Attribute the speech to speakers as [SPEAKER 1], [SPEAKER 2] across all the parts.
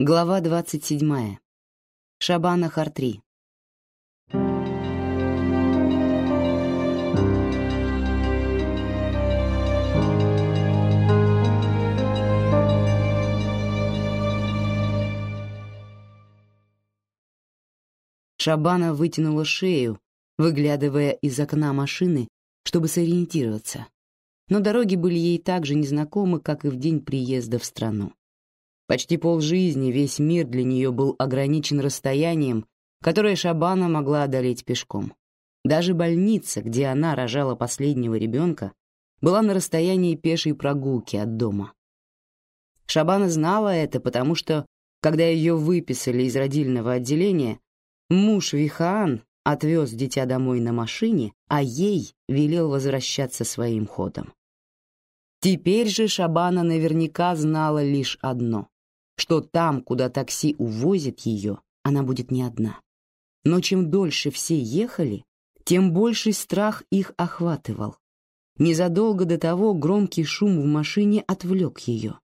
[SPEAKER 1] Глава 27. Шабана Хартри. Шабана вытянула шею, выглядывая из окна машины, чтобы сориентироваться. Но дороги были ей так же незнакомы, как и в день приезда в страну. Почти полжизни весь мир для нее был ограничен расстоянием, которое Шабана могла одолеть пешком. Даже больница, где она рожала последнего ребенка, была на расстоянии пешей прогулки от дома. Шабана знала это, потому что, когда ее выписали из родильного отделения, муж Вихаан отвез дитя домой на машине, а ей велел возвращаться своим ходом. Теперь же Шабана наверняка знала лишь одно что там, куда такси увозит ее, она будет не одна. Но чем дольше все ехали, тем больший страх их охватывал. Незадолго до того громкий шум в машине отвлек ее.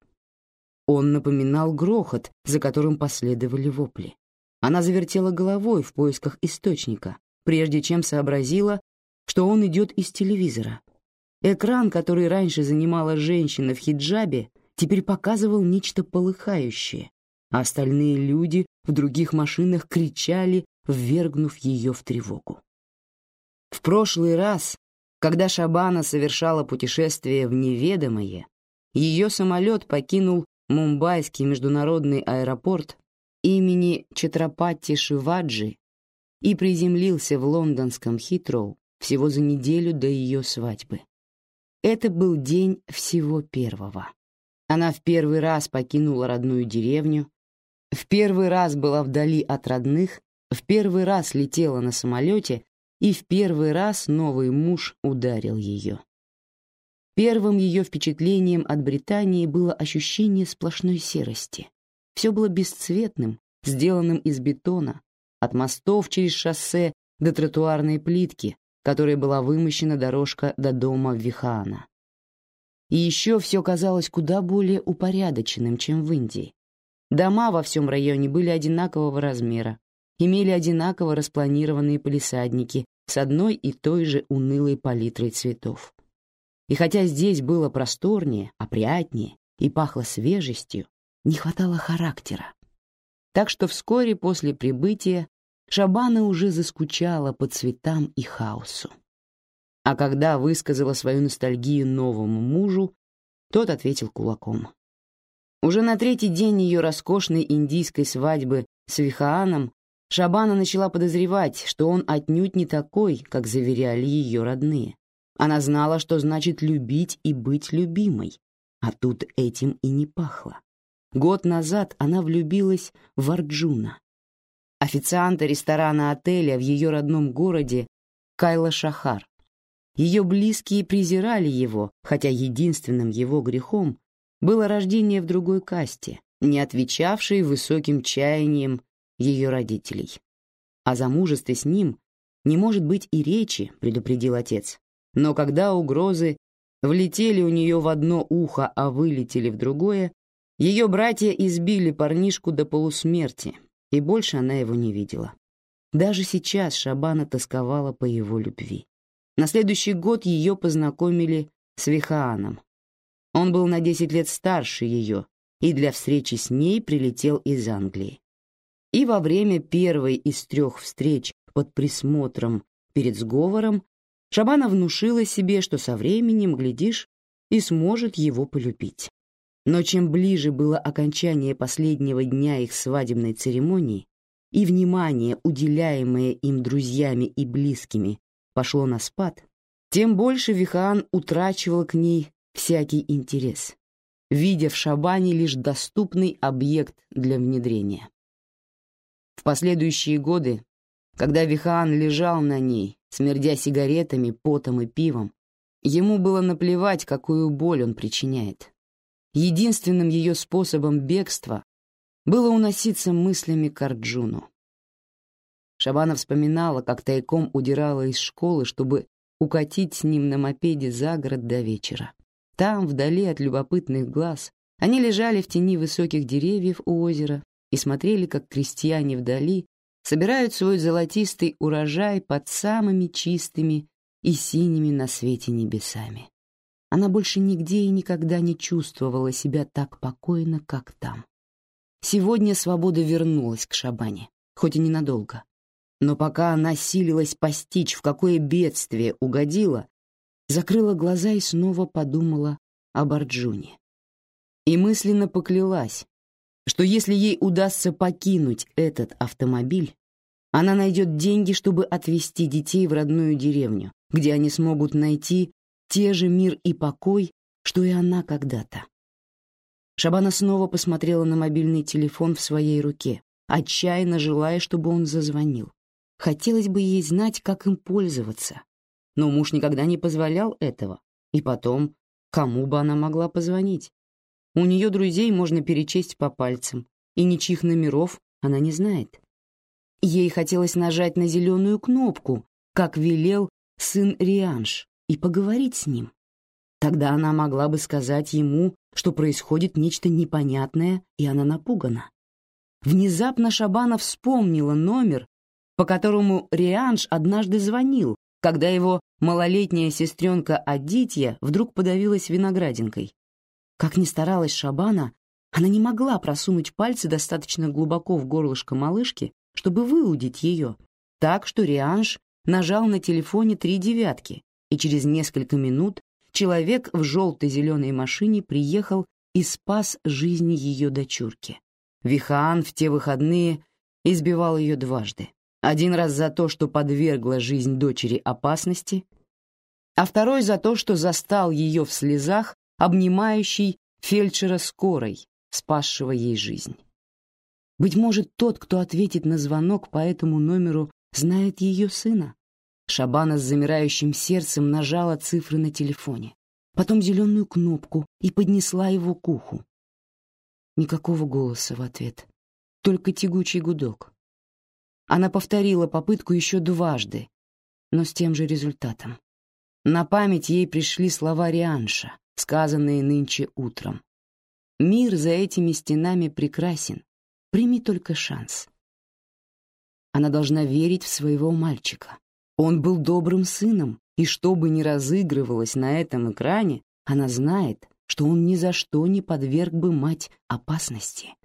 [SPEAKER 1] Он напоминал грохот, за которым последовали вопли. Она завертела головой в поисках источника, прежде чем сообразила, что он идет из телевизора. Экран, который раньше занимала женщина в хиджабе, теперь показывал нечто полыхающее, а остальные люди в других машинах кричали, ввергнув ее в тревогу. В прошлый раз, когда Шабана совершала путешествие в неведомое, ее самолет покинул Мумбайский международный аэропорт имени Чатрапати Шиваджи и приземлился в лондонском Хитроу всего за неделю до ее свадьбы. Это был день всего первого. Она в первый раз покинула родную деревню, в первый раз была вдали от родных, в первый раз летела на самолете и в первый раз новый муж ударил ее. Первым ее впечатлением от Британии было ощущение сплошной серости. Все было бесцветным, сделанным из бетона, от мостов через шоссе до тротуарной плитки, которой была вымощена дорожка до дома Вихаана. И еще все казалось куда более упорядоченным, чем в Индии. Дома во всем районе были одинакового размера, имели одинаково распланированные полисадники с одной и той же унылой палитрой цветов. И хотя здесь было просторнее, опрятнее и пахло свежестью, не хватало характера. Так что вскоре после прибытия Шабана уже заскучала по цветам и хаосу. А когда высказала свою ностальгию новому мужу, тот ответил кулаком. Уже на третий день ее роскошной индийской свадьбы с Вихааном Шабана начала подозревать, что он отнюдь не такой, как заверяли ее родные. Она знала, что значит любить и быть любимой, а тут этим и не пахло. Год назад она влюбилась в Арджуна, официанта ресторана отеля в ее родном городе Кайла Шахар, ее близкие презирали его, хотя единственным его грехом было рождение в другой касте, не отвечавшей высоким чаяниям ее родителей. О замужестве с ним не может быть и речи, предупредил отец. Но когда угрозы влетели у нее в одно ухо, а вылетели в другое, ее братья избили парнишку до полусмерти, и больше она его не видела. Даже сейчас Шабана тосковала по его любви. На следующий год ее познакомили с Вихааном. Он был на 10 лет старше ее и для встречи с ней прилетел из Англии. И во время первой из трех встреч под присмотром перед сговором Шабана внушила себе, что со временем, глядишь, и сможет его полюбить. Но чем ближе было окончание последнего дня их свадебной церемонии, и внимание, уделяемое им друзьями и близкими, пошло на спад, тем больше Вихаан утрачивал к ней всякий интерес, видя в Шабане лишь доступный объект для внедрения. В последующие годы, когда Вихаан лежал на ней, смердя сигаретами, потом и пивом, ему было наплевать, какую боль он причиняет. Единственным ее способом бегства было уноситься мыслями к Арджуну. Шабана вспоминала, как тайком удирала из школы, чтобы укатить с ним на мопеде за город до вечера. Там, вдали от любопытных глаз, они лежали в тени высоких деревьев у озера и смотрели, как крестьяне вдали собирают свой золотистый урожай под самыми чистыми и синими на свете небесами. Она больше нигде и никогда не чувствовала себя так покойно, как там. Сегодня свобода вернулась к Шабане, хоть и ненадолго. Но пока она силилась постичь, в какое бедствие угодила, закрыла глаза и снова подумала об Арджуне. И мысленно поклялась, что если ей удастся покинуть этот автомобиль, она найдет деньги, чтобы отвезти детей в родную деревню, где они смогут найти те же мир и покой, что и она когда-то. Шабана снова посмотрела на мобильный телефон в своей руке, отчаянно желая, чтобы он зазвонил. Хотелось бы ей знать, как им пользоваться. Но муж никогда не позволял этого. И потом, кому бы она могла позвонить? У нее друзей можно перечесть по пальцам, и ничьих номеров она не знает. Ей хотелось нажать на зеленую кнопку, как велел сын Рианш, и поговорить с ним. Тогда она могла бы сказать ему, что происходит нечто непонятное, и она напугана. Внезапно Шабана вспомнила номер, по которому Рианш однажды звонил, когда его малолетняя сестренка Адитья вдруг подавилась виноградинкой. Как ни старалась Шабана, она не могла просунуть пальцы достаточно глубоко в горлышко малышки, чтобы выудить ее, так что Рианш нажал на телефоне три девятки, и через несколько минут человек в желто-зеленой машине приехал и спас жизнь ее дочурки. Вихаан в те выходные избивал ее дважды. Один раз за то, что подвергла жизнь дочери опасности, а второй за то, что застал ее в слезах, обнимающий фельдшера скорой, спасшего ей жизнь. Быть может, тот, кто ответит на звонок по этому номеру, знает ее сына. Шабана с замирающим сердцем нажала цифры на телефоне, потом зеленую кнопку и поднесла его к уху. Никакого голоса в ответ, только тягучий гудок. Она повторила попытку еще дважды, но с тем же результатом. На память ей пришли слова Рианша, сказанные нынче утром. «Мир за этими стенами прекрасен. Прими только шанс». Она должна верить в своего мальчика. Он был добрым сыном, и что бы ни разыгрывалось на этом экране, она знает, что он ни за что не подверг бы мать опасности.